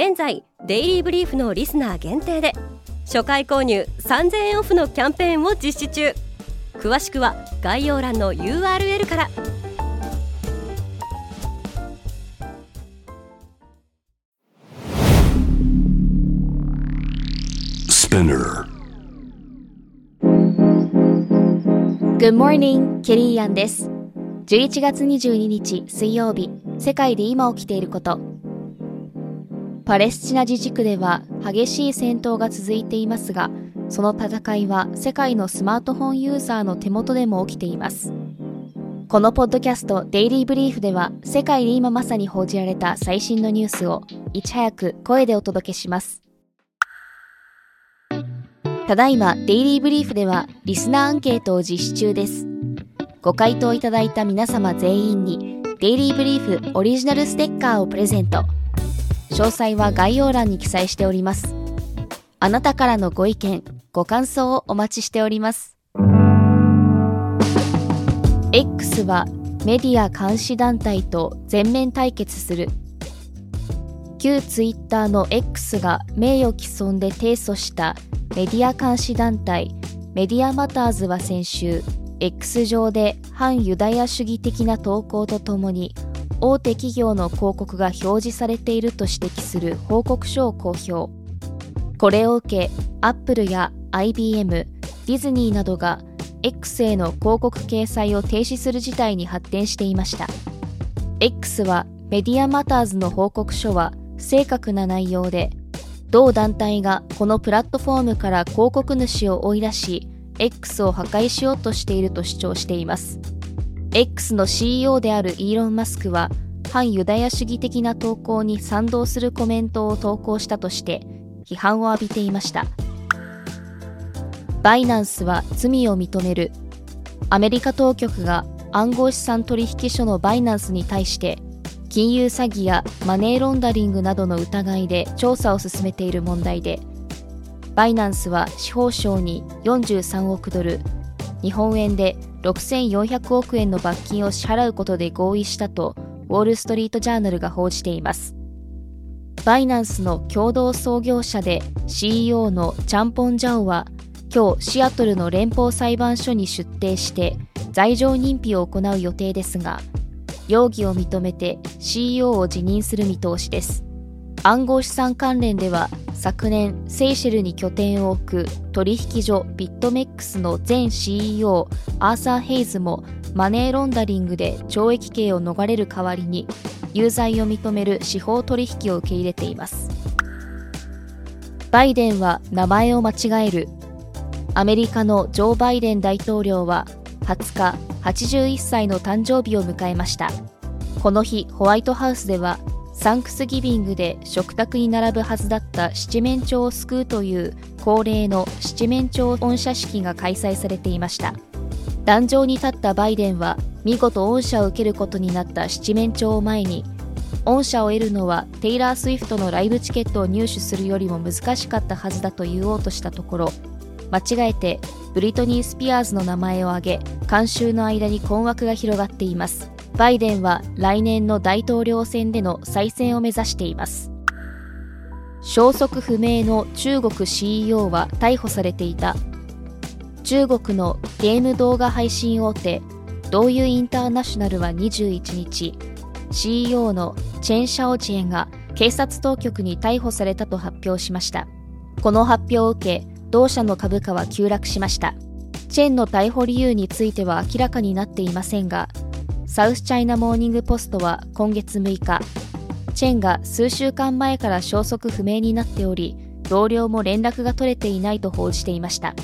現在デイリーブリーフのリスナー限定で初回購入3000円オフのキャンペーンを実施中詳しくは概要欄の URL から Good morning, ケリーアンです。11月22日水曜日、世界で今起きていること。パレスチナ自治区では激しい戦闘が続いていますが、その戦いは世界のスマートフォンユーザーの手元でも起きています。このポッドキャストデイリーブリーフでは世界で今まさに報じられた最新のニュースをいち早く声でお届けします。ただいまデイリーブリーフではリスナーアンケートを実施中です。ご回答いただいた皆様全員にデイリーブリーフオリジナルステッカーをプレゼント。詳細は概要欄に記載しております。あなたからのご意見、ご感想をお待ちしております。X はメディア監視団体と全面対決する。旧ツイッターの X が名誉毀損で提訴したメディア監視団体メディアマターズは先週 X 上で反ユダヤ主義的な投稿とともに大手企業の広告が表示されていると指摘する報告書を公表。これを受けアップルや IBM ディズニーなどが X への広告掲載を停止する事態に発展していました。X はメディアマターズの報告書は正確な内容で同団体がこのプラットフォームから広告主を追い出し X を破壊しようとしていると主張しています。X の CEO であるイーロン・マスクは反ユダヤ主義的な投稿に賛同するコメントを投稿したとして批判を浴びていました。バイナンスは罪を認めるアメリカ当局が暗号資産取引所のバイナンスに対して金融詐欺やマネーロンダリングなどの疑いで調査を進めている問題でバイナンスは司法省に43億ドル日本円で6400億円の罰金を支払うことで合意したとウォール・ストリート・ジャーナルが報じています。バイナンスの共同創業者で CEO のチャンポン・ジャオは今日シアトルの連邦裁判所に出廷して罪状認否を行う予定ですが容疑を認めて CEO を辞任する見通しです。暗号資産関連では昨年セイシェルに拠点を置く取引所ビットメックスの前 CEO アーサー・ヘイズもマネーロンダリングで懲役刑を逃れる代わりに有罪を認める司法取引を受け入れています。バイデンは名前を間違える。アメリカのジョー・バイデン大統領は20日81歳の誕生日を迎えました。この日ホワイトハウスではサンクスギビングで食卓に並ぶはずだった七面鳥を救うという恒例の七面鳥恩赦式が開催されていました。壇上に立ったバイデンは見事恩赦を受けることになった七面鳥を前に恩赦を得るのはテイラー・スウィフトのライブチケットを入手するよりも難しかったはずだと言おうとしたところ間違えてブリトニー・スピアーズの名前を挙げ観衆の間に困惑が広がっています。バイデンは来年の大統領選での再選を目指しています。消息不明の中国 CEO は逮捕されていた。中国のゲーム動画配信大手ドーユインターナショナルは21日 CEO のチェン・シャオチェンが警察当局に逮捕されたと発表しました。この発表を受け同社の株価は急落しました。チェンの逮捕理由については明らかになっていませんがサウスチャイナモーニングポストは今月6日チェンが数週間前から消息不明になっており同僚も連絡が取れていないと報じていました。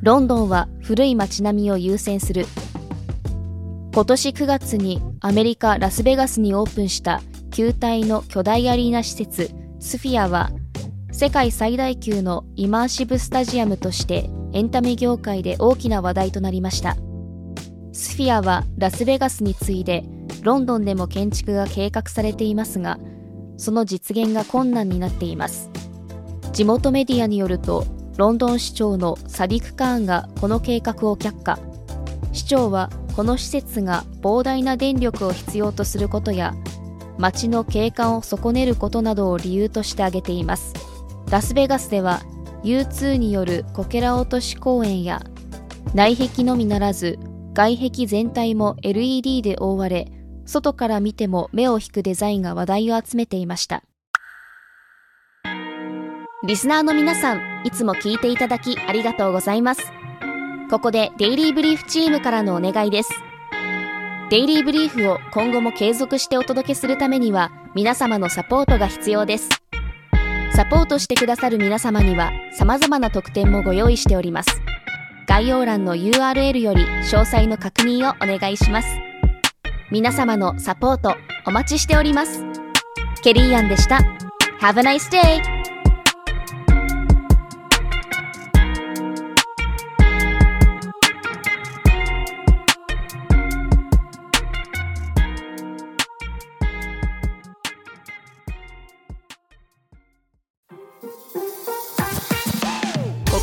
ロンドンは古い街並みを優先する。今年9月にアメリカ・ラスベガスにオープンした球体の巨大アリーナ施設スフィアは世界最大級のイマーシブスタジアムとしてエンタメ業界で大きな話題となりました。スフィアはラスベガスに次いでロンドンでも建築が計画されていますがその実現が困難になっています。地元メディアによるとロンドン市長のサディク・カーンがこの計画を却下。市長はこの施設が膨大な電力を必要とすることや街の景観を損ねることなどを理由として挙げています。ラスベガスでは U2 によるこけら落とし公園や内壁のみならず外壁全体も LED で覆われ外から見ても目を引くデザインが話題を集めていました。リスナーの皆さんいつも聞いていただきありがとうございます。ここでデイリーブリーフチームからのお願いです。デイリーブリーフを今後も継続してお届けするためには皆様のサポートが必要です。サポートしてくださる皆様には様々な特典もご用意しております。概要欄の URL より詳細の確認をお願いします。皆様のサポートお待ちしております。ケリーアンでした。Have a nice day!